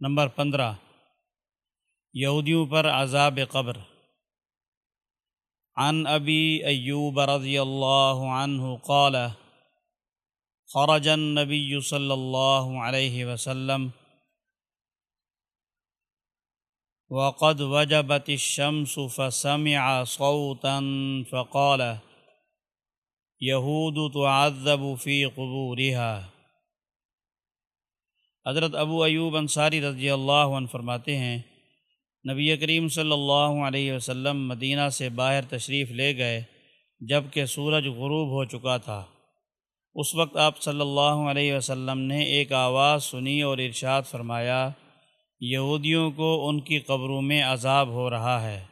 Number پندرہ۔ یہودیوں پر عذاب قبر۔ عن ابی ایوب رضی اللہ عنہ قال، خرج النبی صلی اللہ علیہ وسلم وقد وجبت الشمس فسمع صوتا فقال يهود تعذب في قبورها۔ حضرت ابو ایوب انصاری رضی اللہ عنہ فرماتے ہیں، نبی کریم صلی اللہ علیہ وسلم مدینہ سے باہر تشریف لے گئے جبکہ سورج غروب ہو چکا تھا۔ اس وقت آپ صلی اللہ علیہ وسلم نے ایک آواز سنی اور ارشاد فرمایا، یہودیوں کو ان کی قبروں میں عذاب ہو رہا ہے۔